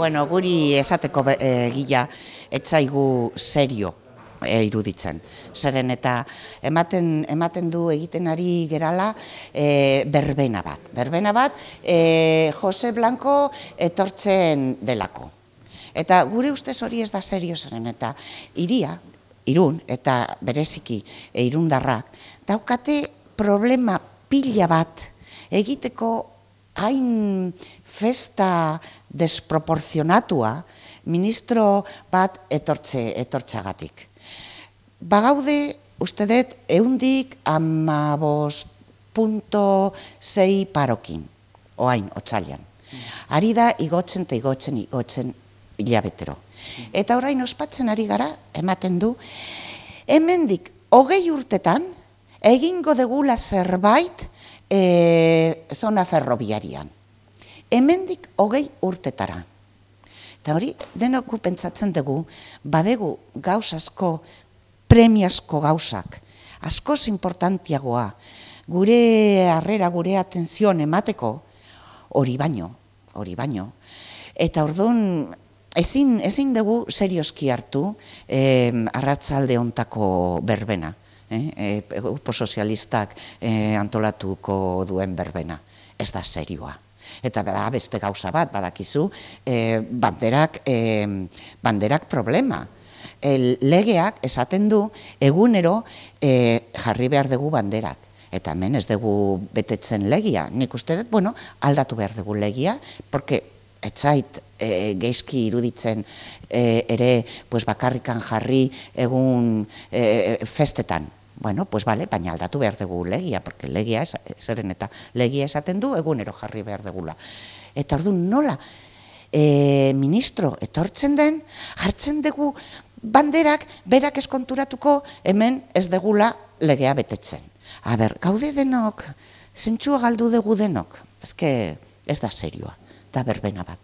Bueno, guri esateko be- e, gila etzaigu serio e, iruditzen. Zeren eta ematen, ematen du egiten ari gerala e, berbena bat. Berbena bat e, Jose Blanco etortzen delako. Eta gure ustez hori ez da serio zeren eta iria, irun eta bereziki e, irundarrak, daukate problema pila bat egiteko hain festa desproporzionatua ministro bat etortze, etortzagatik. Bagaude, uste dut, eundik amabos punto zei parokin, oain, otzailan. Ari da igotzen eta igotzen, igotzen hilabetero. Eta orain ospatzen ari gara, ematen du, hemendik hogei urtetan egingo degula zerbait e, zona ferrobiarian. Hemendik hogei urtetara. Eta hori, denok gu pentsatzen dugu, badegu gauz asko, premiazko gauzak, askoz importantiagoa, gure harrera, gure atenzioan emateko, hori baino, hori baino. Eta orduan, ezin, ezin dugu serioski hartu eh, arratzalde ontako berbena. Eh, eh, grupo sozialistak eh, antolatuko duen berbena. Ez da serioa. Eta bada beste gauza bat, badakizu, eh, banderak, eh, banderak problema. El legeak esaten du egunero eh, jarri behar dugu banderak. Eta hemen ez dugu betetzen legia. Nik uste dut, bueno, aldatu behar dugu legia, porque etzait e, geizki iruditzen e, ere pues bakarrikan jarri egun e, festetan. Bueno, pues vale, baina aldatu behar dugu legia, porque legia, es, zeren eta legia esaten du egunero jarri behar dugula. Eta orduan nola, e, ministro etortzen den, hartzen dugu banderak berak eskonturatuko hemen ez degula legea betetzen. A ber, gaude denok, zentsua galdu dugu denok, ezke ez da serioa, da berbena bat.